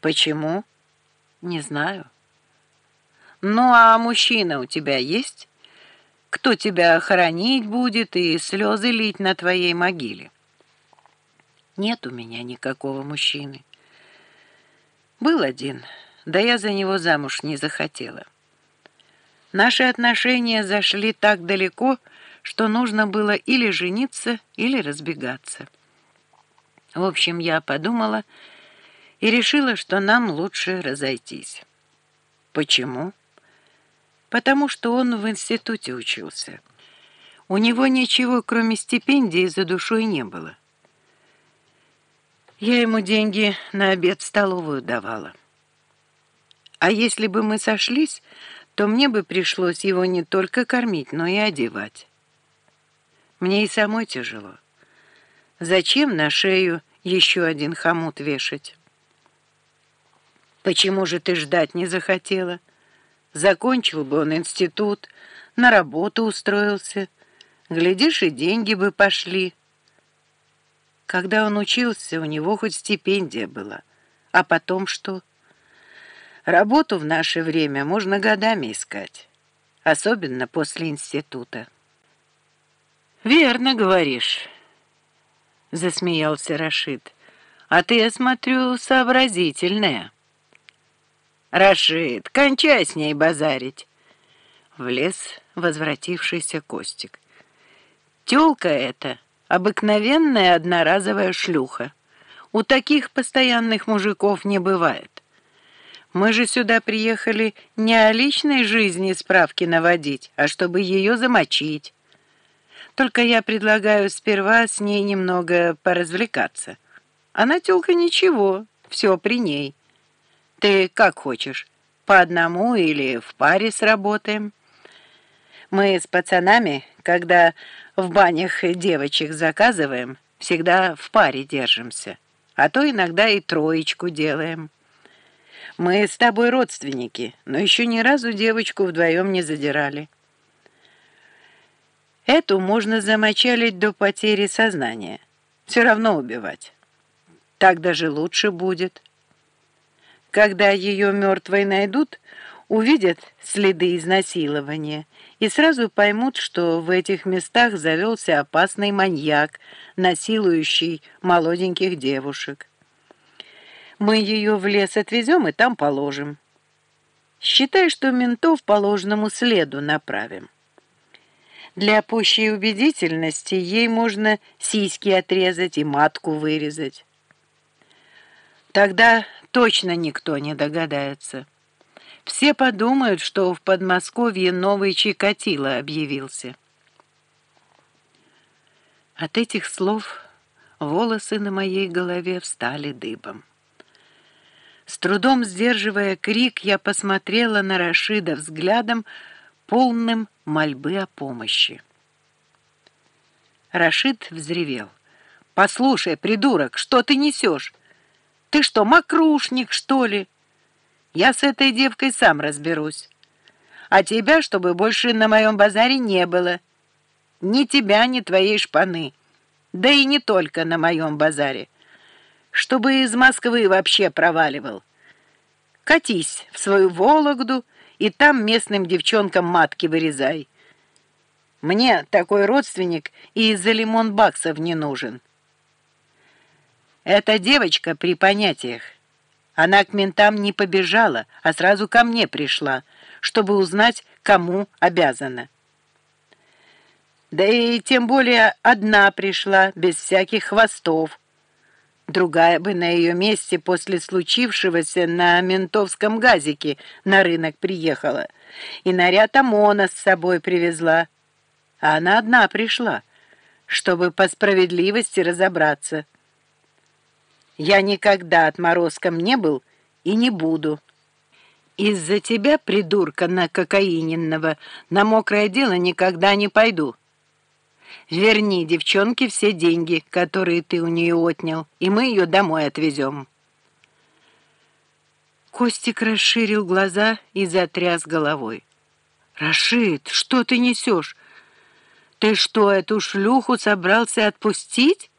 Почему? Не знаю. Ну, а мужчина у тебя есть? Кто тебя хоронить будет и слезы лить на твоей могиле? Нет у меня никакого мужчины. Был один, да я за него замуж не захотела. Наши отношения зашли так далеко, что нужно было или жениться, или разбегаться. В общем, я подумала и решила, что нам лучше разойтись. Почему? Потому что он в институте учился. У него ничего, кроме стипендии, за душой не было. Я ему деньги на обед в столовую давала. А если бы мы сошлись, то мне бы пришлось его не только кормить, но и одевать. Мне и самой тяжело. Зачем на шею еще один хомут вешать? Почему же ты ждать не захотела? Закончил бы он институт, на работу устроился. Глядишь, и деньги бы пошли. Когда он учился, у него хоть стипендия была. А потом что? Работу в наше время можно годами искать, особенно после института. «Верно говоришь», — засмеялся Рашид. «А ты, я смотрю, сообразительная». «Рашид, кончай с ней базарить!» Влез возвратившийся Костик. «Тёлка эта обыкновенная одноразовая шлюха. У таких постоянных мужиков не бывает. Мы же сюда приехали не о личной жизни справки наводить, а чтобы ее замочить. Только я предлагаю сперва с ней немного поразвлекаться. Она тёлка ничего, все при ней». Ты как хочешь, по одному или в паре сработаем? Мы с пацанами, когда в банях девочек заказываем, всегда в паре держимся, а то иногда и троечку делаем. Мы с тобой родственники, но еще ни разу девочку вдвоем не задирали. Эту можно замочалить до потери сознания. Все равно убивать. Так даже лучше будет. Когда ее мертвой найдут, увидят следы изнасилования и сразу поймут, что в этих местах завелся опасный маньяк, насилующий молоденьких девушек. Мы ее в лес отвезем и там положим. Считай, что ментов по ложному следу направим. Для пущей убедительности ей можно сиськи отрезать и матку вырезать. Тогда точно никто не догадается. Все подумают, что в Подмосковье новый Чикатило объявился. От этих слов волосы на моей голове встали дыбом. С трудом сдерживая крик, я посмотрела на Рашида взглядом, полным мольбы о помощи. Рашид взревел. «Послушай, придурок, что ты несешь? Ты что, мокрушник, что ли? Я с этой девкой сам разберусь. А тебя, чтобы больше на моем базаре не было. Ни тебя, ни твоей шпаны. Да и не только на моем базаре. Чтобы из Москвы вообще проваливал. Катись в свою Вологду и там местным девчонкам матки вырезай. Мне такой родственник и из-за лимон баксов не нужен. Эта девочка при понятиях. Она к ментам не побежала, а сразу ко мне пришла, чтобы узнать, кому обязана. Да и тем более одна пришла, без всяких хвостов. Другая бы на ее месте после случившегося на ментовском газике на рынок приехала и наряд ОМОНа с собой привезла. А она одна пришла, чтобы по справедливости разобраться. Я никогда отморозком не был и не буду. Из-за тебя, придурка на кокаиненного, на мокрое дело никогда не пойду. Верни девчонке все деньги, которые ты у нее отнял, и мы ее домой отвезем. Костик расширил глаза и затряс головой. «Рашид, что ты несешь? Ты что, эту шлюху собрался отпустить?»